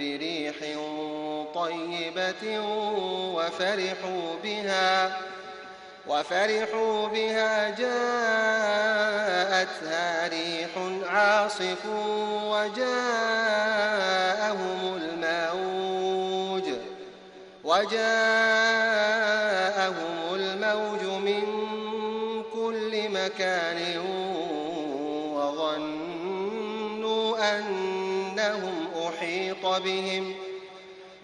بريح طيبة وفرحوا بها وفرحوا بها جاءتها ريح عاصف وجاءهم الموج وجاءهم الموج من كل مكان وظنوا أنهم أحيط بهم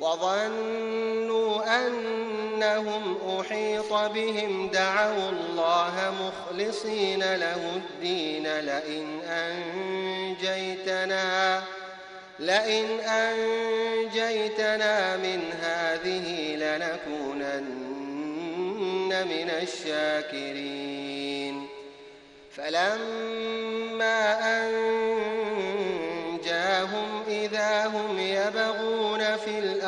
وظنوا أنهم أحيط بهم دعوا الله مخلصين له الدين لئن أنجيتنا لئن أنجيتنا من هذه لنكونن من الشاكرين. فلما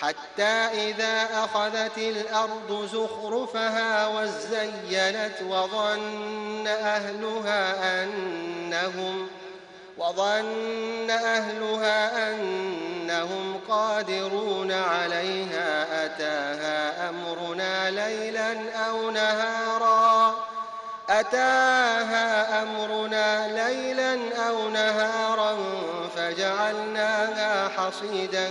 حتى إذا أخذت الأرض زخرفها وزينت وظن أهلها أنهم وظن أهلها أنهم قادرون عليها أتاها أمرنا ليلا أو نهارا. أتاها أمرنا ليلا أو نهارا فجعلناها حصيدا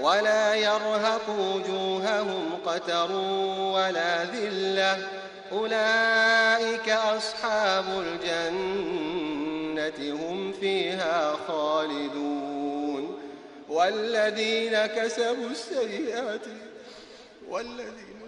ولا يرهق وجوههم قتر ولا ذلة. أولئك أصحاب الجنة هم فيها خالدون. والذين كسبوا السيئات والذين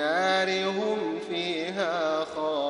النار هم فيها خالدون.